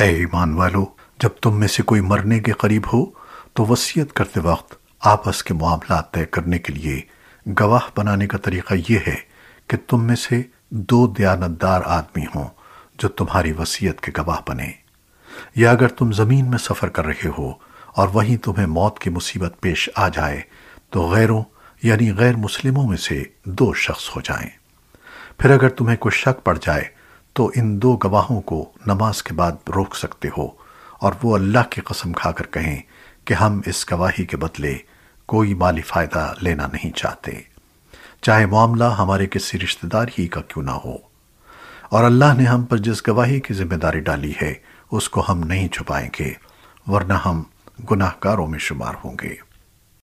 اے ایمان والو، جب تم میں سے کوئی مرنے کے قریب ہو، تو وصیت کرتے وقت آپس کے معاملات طے کرنے کے لیے گواہ بنانے کا طریقہ یہ ہے کہ تم میں سے دو دیانتدار آدمی ہوں جو تمہاری وصیت کے گواہ بنے۔ یا اگر تم زمین میں سفر کر رہے ہو اور وہیں تمہیں موت کی مصیبت پیش آ جائے، تو غیروں یعنی غیر مسلموں میں سے دو شخص ہو جائیں۔ پھر اگر تمہیں کوئی شک پڑ جائے تو ان دو گواہوں کو نماز کے بعد روک سکتے ہو اور وہ اللہ کی قسم کھا کر کہیں کہ ہم اس گواہی کے بدلے کوئی مالی فائدہ لینا نہیں چاہتے۔ چاہے معاملہ ہمارے کسی رشتہ دار ہی کا کیوں نہ ہو۔ اور اللہ نے ہم پر جس گواہی کی ذمہ داری ڈالی ہے، اس کو ہم نہیں چھپائیں گے، ورنہ ہم گناہ کاروں میں شمار ہوں گے۔